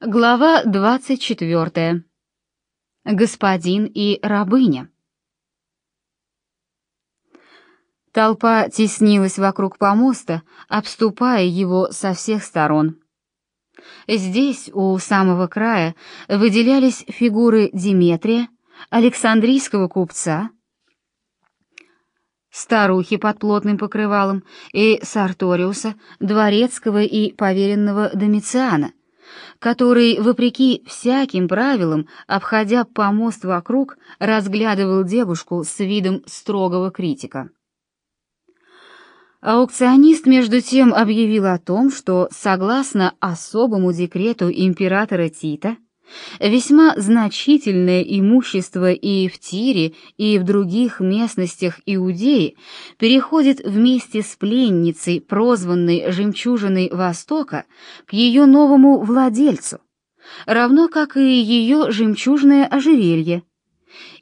Глава 24. Господин и рабыня. Толпа теснилась вокруг помоста, обступая его со всех сторон. Здесь, у самого края, выделялись фигуры Диметрия, Александрийского купца, старухи под плотным покрывалом и Сарториуса, дворецкого и поверенного Домициана, который, вопреки всяким правилам, обходя помост вокруг, разглядывал девушку с видом строгого критика. Аукционист, между тем, объявил о том, что, согласно особому декрету императора Тита, Весьма значительное имущество и в Тире, и в других местностях Иудеи переходит вместе с пленницей, прозванной «Жемчужиной Востока», к ее новому владельцу, равно как и ее жемчужное ожерелье.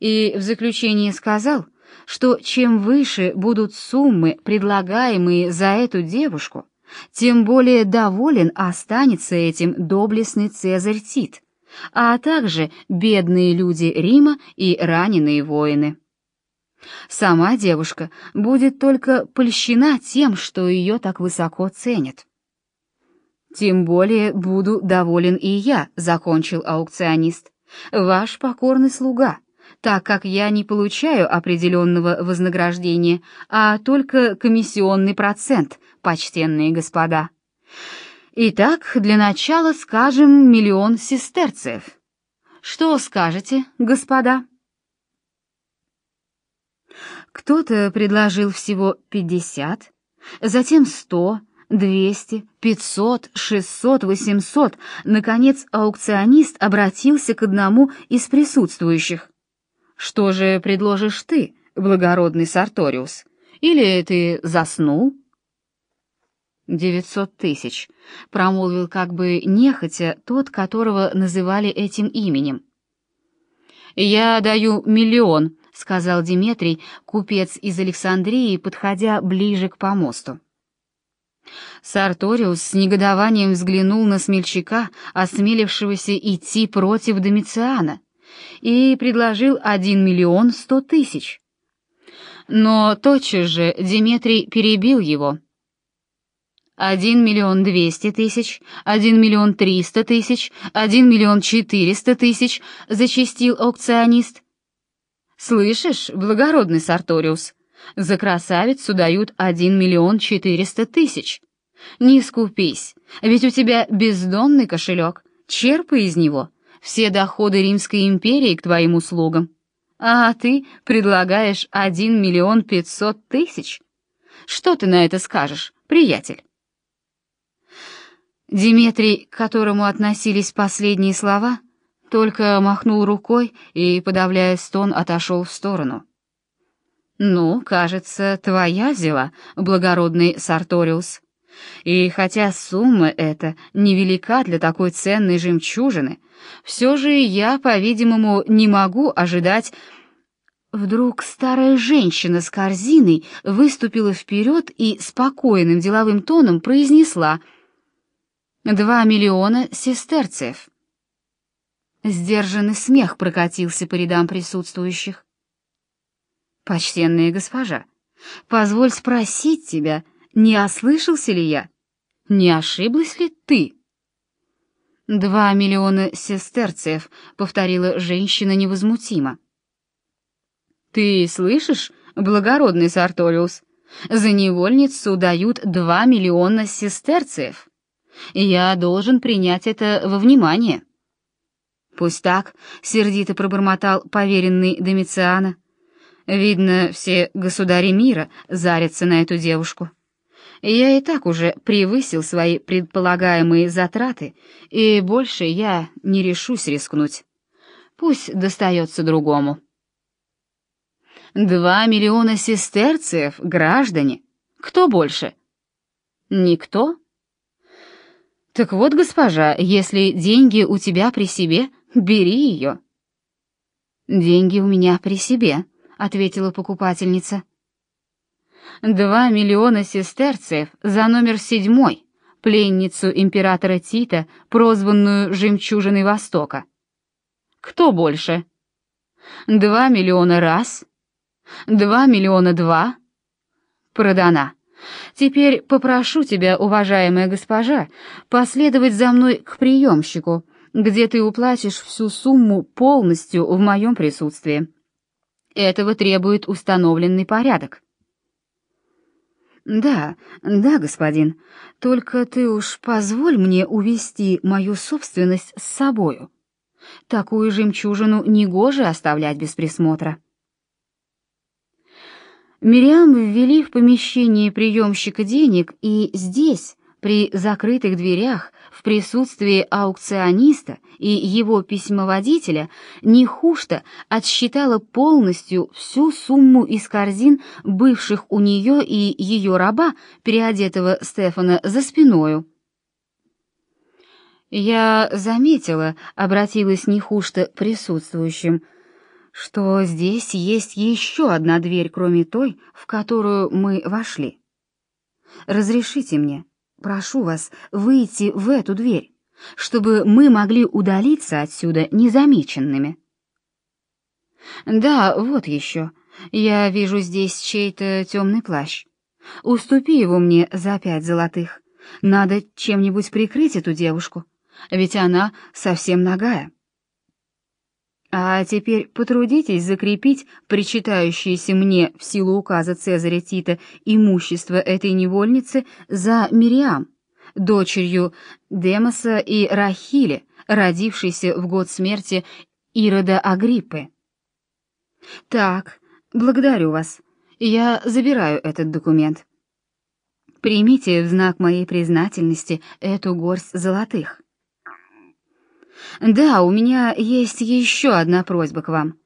И в заключение сказал, что чем выше будут суммы, предлагаемые за эту девушку, тем более доволен останется этим доблестный Цезарь Тит а также бедные люди Рима и раненые воины. Сама девушка будет только польщена тем, что ее так высоко ценят. «Тем более буду доволен и я», — закончил аукционист, — «ваш покорный слуга, так как я не получаю определенного вознаграждения, а только комиссионный процент, почтенные господа». Итак, для начала скажем миллион сестерцев. Что скажете, господа? Кто-то предложил всего пятьдесят, затем сто, двести, пятьсот, шестьсот, восемьсот. Наконец аукционист обратился к одному из присутствующих. «Что же предложишь ты, благородный Сарториус? Или ты заснул?» «Девятьсот тысяч», — промолвил как бы нехотя тот, которого называли этим именем. «Я даю миллион», — сказал Диметрий, купец из Александрии, подходя ближе к помосту. Сарториус с негодованием взглянул на смельчака, осмелившегося идти против Домициана, и предложил один миллион сто тысяч. Но тотчас же Диметрий перебил его — один миллион двести тысяч, один миллион триста тысяч, один миллион четыреста тысяч, зачастил аукционист. Слышишь, благородный Сарториус, за красавицу дают один миллион четыреста тысяч. Не скупись, ведь у тебя бездонный кошелек, черпай из него все доходы Римской империи к твоим услугам. А ты предлагаешь один миллион пятьсот тысяч? Что ты на это скажешь, приятель? Диметрий, к которому относились последние слова, только махнул рукой и, подавляя стон, отошел в сторону. «Ну, кажется, твоя взяла, благородный Сарториус. И хотя сумма эта невелика для такой ценной жемчужины, все же я, по-видимому, не могу ожидать...» Вдруг старая женщина с корзиной выступила вперед и спокойным деловым тоном произнесла — Два миллиона сестерцев. Сдержанный смех прокатился по рядам присутствующих. «Почтенная госпожа, позволь спросить тебя, не ослышался ли я? Не ошиблась ли ты?» «Два миллиона сестерцев», — повторила женщина невозмутимо. «Ты слышишь, благородный Сарториус, за невольницу дают два миллиона сестерцев» я должен принять это во внимание. Пусть так, сердито пробормотал поверенный Домициана. Видно, все государи мира зарятся на эту девушку. Я и так уже превысил свои предполагаемые затраты, и больше я не решусь рискнуть. Пусть достается другому. Два миллиона сестерцев, граждане. Кто больше? Никто? «Так вот, госпожа, если деньги у тебя при себе, бери ее». «Деньги у меня при себе», — ответила покупательница. «Два миллиона сестерцев за номер седьмой», — пленницу императора Тита, прозванную «Жемчужиной Востока». Кто больше? Два миллиона раз? Два миллиона два? Продана. Теперь попрошу тебя, уважаемая госпожа, последовать за мной к приемщику, где ты уплатишь всю сумму полностью в моем присутствии. Этого требует установленный порядок. Да, да, господин. Только ты уж позволь мне увести мою собственность с собою. Такую жемчужину негоже оставлять без присмотра. Мириам ввели в помещение приемщика денег, и здесь, при закрытых дверях, в присутствии аукциониста и его письмоводителя, Нехушта отсчитала полностью всю сумму из корзин бывших у нее и ее раба, переодетого Стефана, за спиною. «Я заметила», — обратилась Нехушта присутствующим, — что здесь есть еще одна дверь, кроме той, в которую мы вошли. Разрешите мне, прошу вас, выйти в эту дверь, чтобы мы могли удалиться отсюда незамеченными. Да, вот еще. Я вижу здесь чей-то темный плащ. Уступи его мне за пять золотых. Надо чем-нибудь прикрыть эту девушку, ведь она совсем нагая. А теперь потрудитесь закрепить причитающееся мне в силу указа Цезаря Тита имущество этой невольницы за Мириам, дочерью Демоса и Рахили, родившейся в год смерти Ирода Агриппы. Так, благодарю вас. Я забираю этот документ. Примите в знак моей признательности эту горсть золотых. Да, у меня есть еще одна просьба к вам.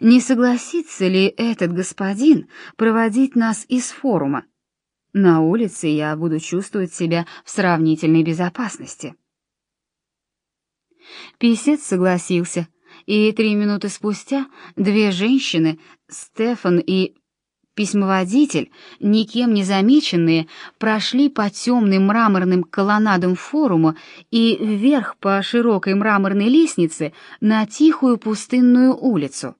Не согласится ли этот господин проводить нас из форума? На улице я буду чувствовать себя в сравнительной безопасности. Писец согласился, и три минуты спустя две женщины, Стефан и Письмоводитель, никем не замеченные, прошли по темным мраморным колоннадам форума и вверх по широкой мраморной лестнице на тихую пустынную улицу.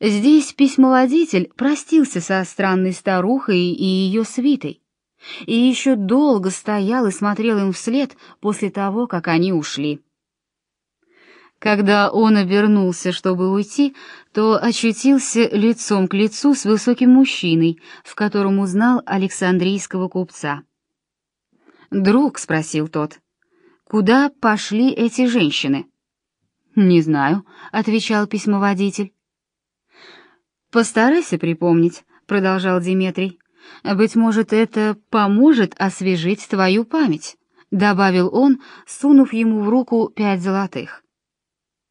Здесь письмоводитель простился со странной старухой и ее свитой, и еще долго стоял и смотрел им вслед после того, как они ушли. Когда он обернулся, чтобы уйти, то очутился лицом к лицу с высоким мужчиной, в котором узнал Александрийского купца. «Друг», — спросил тот, — «куда пошли эти женщины?» «Не знаю», — отвечал письмоводитель. «Постарайся припомнить», — продолжал Диметрий. «Быть может, это поможет освежить твою память», — добавил он, сунув ему в руку пять золотых.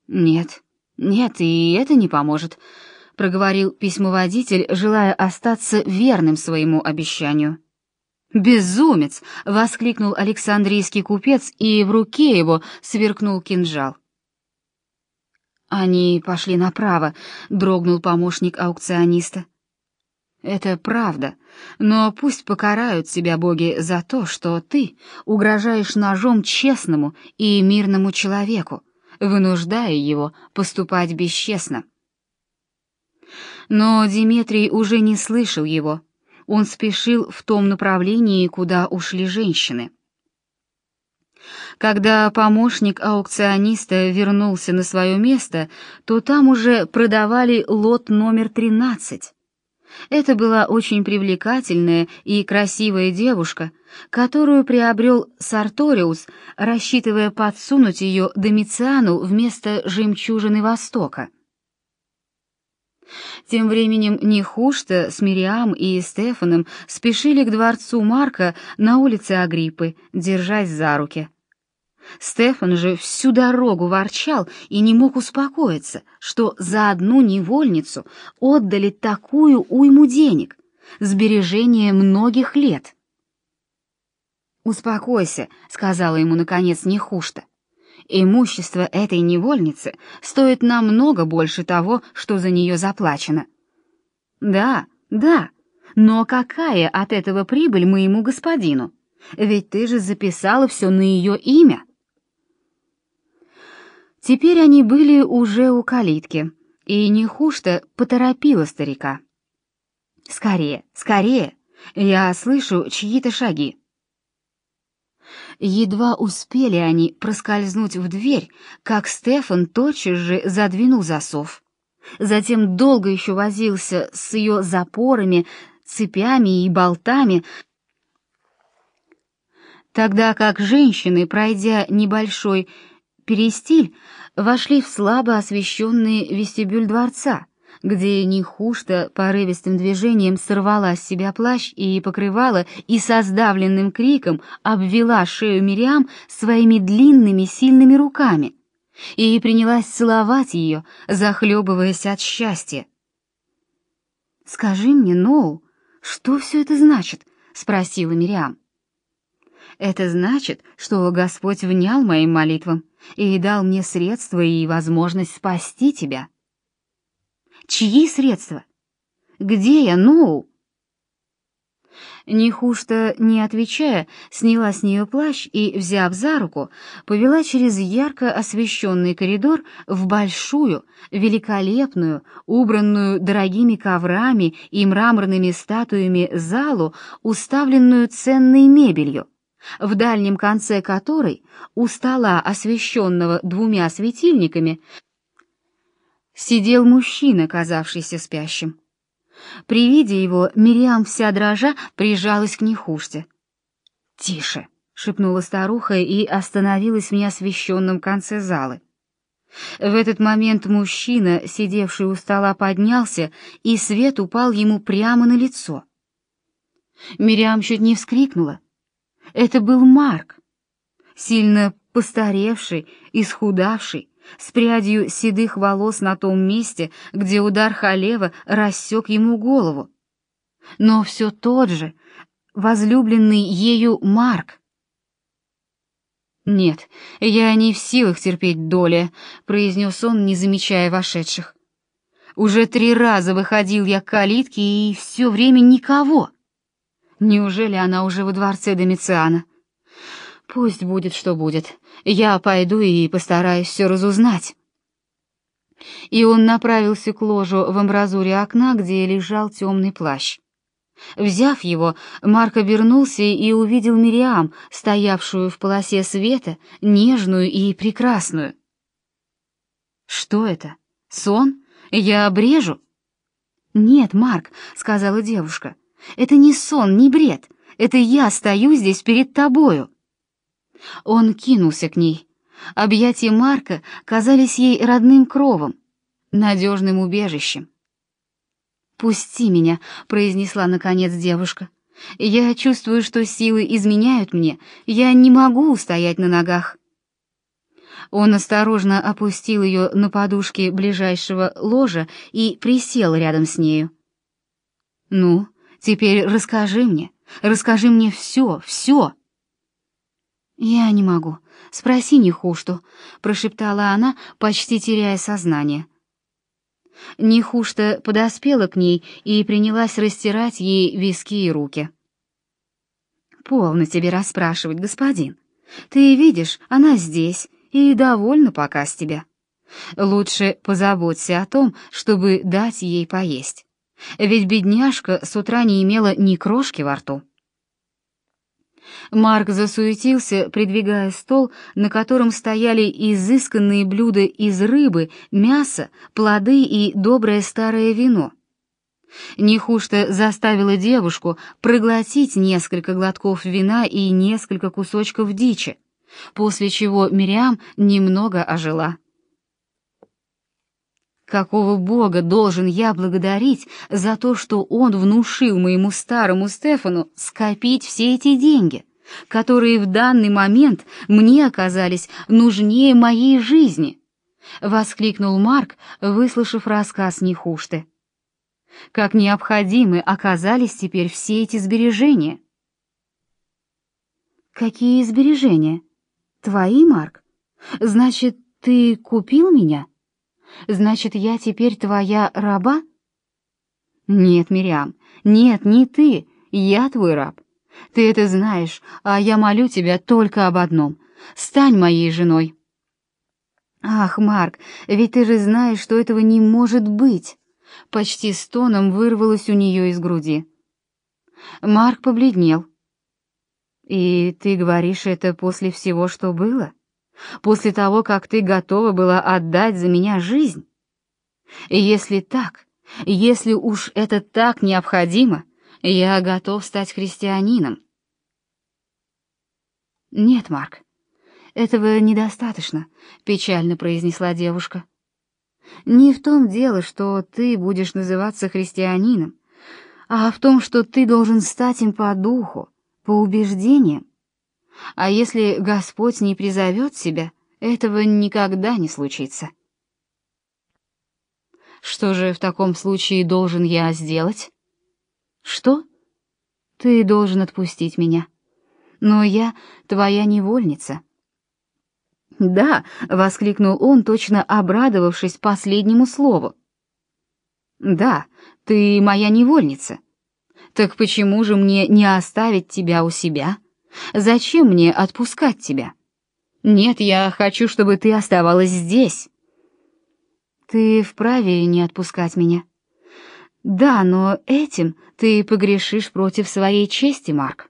«Нет, нет, и это не поможет», — проговорил письмоводитель, желая остаться верным своему обещанию. «Безумец!» — воскликнул Александрийский купец, и в руке его сверкнул кинжал. «Они пошли направо», — дрогнул помощник аукциониста. «Это правда, но пусть покарают себя боги за то, что ты угрожаешь ножом честному и мирному человеку, вынуждая его поступать бесчестно. Но Диметрий уже не слышал его. Он спешил в том направлении, куда ушли женщины. Когда помощник аукциониста вернулся на свое место, то там уже продавали лот номер 13. Это была очень привлекательная и красивая девушка, которую приобрел Сарториус, рассчитывая подсунуть ее Домициану вместо жемчужины Востока. Тем временем Нехушта с Мириам и Стефаном спешили к дворцу Марка на улице Агриппы, держась за руки. Стефан же всю дорогу ворчал и не мог успокоиться, что за одну невольницу отдали такую уйму денег, сбережение многих лет. «Успокойся», — сказала ему, наконец, Нехушта. «Имущество этой невольницы стоит намного больше того, что за нее заплачено». «Да, да, но какая от этого прибыль моему господину?» Ведь ты же записала все на ее имя. Теперь они были уже у калитки, и Нехушта поторопила старика. «Скорее, скорее! Я слышу чьи-то шаги!» Едва успели они проскользнуть в дверь, как Стефан тотчас же задвинул засов. Затем долго еще возился с ее запорами, цепями и болтами, тогда как женщины, пройдя небольшой перестиль, вошли в слабо освещенный вестибюль дворца, где Нихушта порывистым движением сорвала с себя плащ и покрывала и со сдавленным криком обвела шею Мириам своими длинными сильными руками и принялась целовать ее, захлебываясь от счастья. «Скажи мне, Ноу, что все это значит?» — спросила Мириам. «Это значит, что Господь внял моим молитвам и дал мне средства и возможность спасти тебя». «Чьи средства? Где я, Ноу?» Нехушта, не отвечая, сняла с нее плащ и, взяв за руку, повела через ярко освещенный коридор в большую, великолепную, убранную дорогими коврами и мраморными статуями залу, уставленную ценной мебелью, в дальнем конце которой, у стола, освещенного двумя светильниками, сидел мужчина, казавшийся спящим. При виде его Мириам вся дрожа прижалась к Нехуште. «Тише!» — шепнула старуха и остановилась в неосвещенном конце залы. В этот момент мужчина, сидевший у стола, поднялся, и свет упал ему прямо на лицо. Мириам чуть не вскрикнула. Это был Марк, сильно постаревший, исхудавший, с прядью седых волос на том месте, где удар Халева рассек ему голову. Но все тот же, возлюбленный ею Марк. «Нет, я не в силах терпеть доли», — произнес он, не замечая вошедших. «Уже три раза выходил я к калитке, и все время никого. Неужели она уже во дворце Домициана?» Пусть будет, что будет. Я пойду и постараюсь все разузнать. И он направился к ложу в амбразуре окна, где лежал темный плащ. Взяв его, Марк обернулся и увидел Мириам, стоявшую в полосе света, нежную и прекрасную. «Что это? Сон? Я обрежу?» «Нет, Марк», — сказала девушка, — «это не сон, не бред. Это я стою здесь перед тобою». Он кинулся к ней. Объятия Марка казались ей родным кровом, надежным убежищем. «Пусти меня», — произнесла наконец девушка. «Я чувствую, что силы изменяют мне. Я не могу устоять на ногах». Он осторожно опустил ее на подушки ближайшего ложа и присел рядом с нею. «Ну, теперь расскажи мне, расскажи мне все, все!» «Я не могу. Спроси Нехушту», — прошептала она, почти теряя сознание. Нехушта подоспела к ней и принялась растирать ей виски и руки. «Полно тебе расспрашивать, господин. Ты видишь, она здесь и довольна пока с тебя. Лучше позаботься о том, чтобы дать ей поесть. Ведь бедняжка с утра не имела ни крошки во рту». Марк засуетился, придвигая стол, на котором стояли изысканные блюда из рыбы, мяса, плоды и доброе старое вино. Нехушто заставила девушку проглотить несколько глотков вина и несколько кусочков дичи, после чего Мириам немного ожила. Какого бога должен я благодарить за то, что он внушил моему старому Стефану скопить все эти деньги, которые в данный момент мне оказались нужнее моей жизни? Воскликнул Марк, выслушав рассказ Нехушты. Как необходимы оказались теперь все эти сбережения. Какие сбережения? Твои, Марк? Значит, ты купил меня? Значит, я теперь твоя раба? Нет, Мириам, нет, не ты, я твой раб. Ты это знаешь, а я молю тебя только об одном — стань моей женой». «Ах, Марк, ведь ты же знаешь, что этого не может быть!» Почти стоном вырвалось у нее из груди. Марк побледнел. «И ты говоришь это после всего, что было? После того, как ты готова была отдать за меня жизнь? И если так, если уж это так необходимо, я готов стать христианином». «Нет, Марк, этого недостаточно», — печально произнесла девушка. «Не в том дело, что ты будешь называться христианином, а в том, что ты должен стать им по духу, по убеждениям. А если Господь не призовет себя, этого никогда не случится. Что же в таком случае должен я сделать? Что? Ты должен отпустить меня. Но я твоя невольница. Да, воскликнул он, точно обрадовавшись последнему слову. Да, ты моя невольница. Так почему же мне не оставить тебя у себя? Зачем мне отпускать тебя? Нет, я хочу, чтобы ты оставалась здесь. Ты вправе не отпускать меня. Да, но этим ты погрешишь против своей чести, Марк.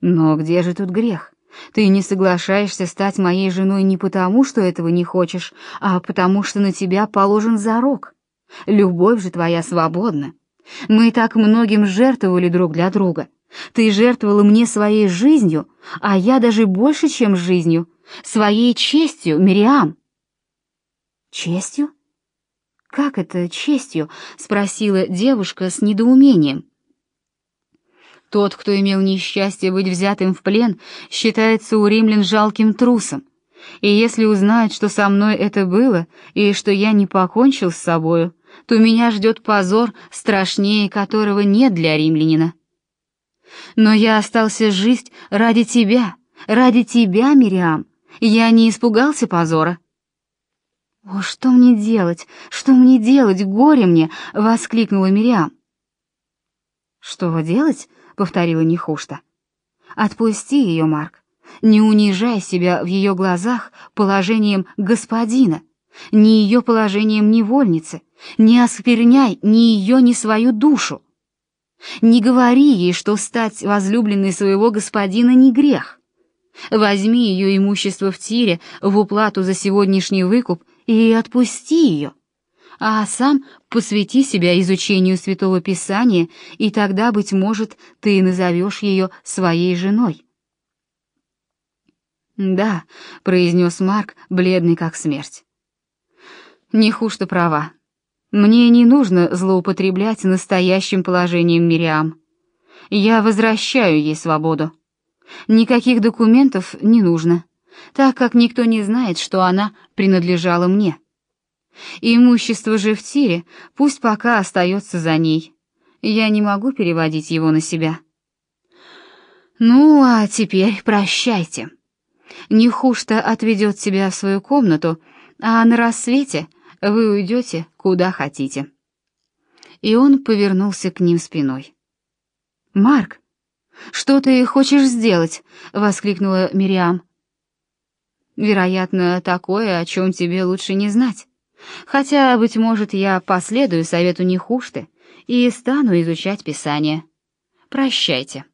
Но где же тут грех? Ты не соглашаешься стать моей женой не потому, что этого не хочешь, а потому что на тебя положен зарок. Любовь же твоя свободна. Мы так многим жертвовали друг для друга. Ты жертвовала мне своей жизнью, а я даже больше, чем жизнью, своей честью, Мириам. Честью? Как это честью? спросила девушка с недоумением. Тот, кто имел несчастье быть взятым в плен, считается у римлян жалким трусом. И если узнает, что со мной это было, и что я не покончил с собою, то меня ждет позор, страшнее которого нет для римлянина. Но я остался жить ради тебя, ради тебя, Мириам. Я не испугался позора. «О, что мне делать? Что мне делать? Горе мне!» — воскликнула Мириам. «Что делать?» — повторила Нехушта. «Отпусти ее, Марк. Не унижай себя в ее глазах положением господина, ни ее положением невольницы, не оскверняй ни ее, ни свою душу. Не говори ей, что стать возлюбленной своего господина не грех. Возьми ее имущество в тире в уплату за сегодняшний выкуп и отпусти ее. А сам посвяти себя изучению Святого Писания, и тогда, быть может, ты назовешь ее своей женой. «Да», — произнес Марк, бледный как смерть. «Не хуже права. Мне не нужно злоупотреблять настоящим положением Мириам. Я возвращаю ей свободу. Никаких документов не нужно, так как никто не знает, что она принадлежала мне. Имущество же в тире пусть пока остается за ней. Я не могу переводить его на себя. Ну, а теперь прощайте. Нехушто отведет тебя в свою комнату, а на рассвете вы уйдете куда хотите. И он повернулся к ним спиной. Марк, что ты хочешь сделать? воскликнула Мириам. Вероятно, такое, о чем тебе лучше не знать. Хотя, быть может, я последую совету Нехушты и стану изучать Писание. Прощайте.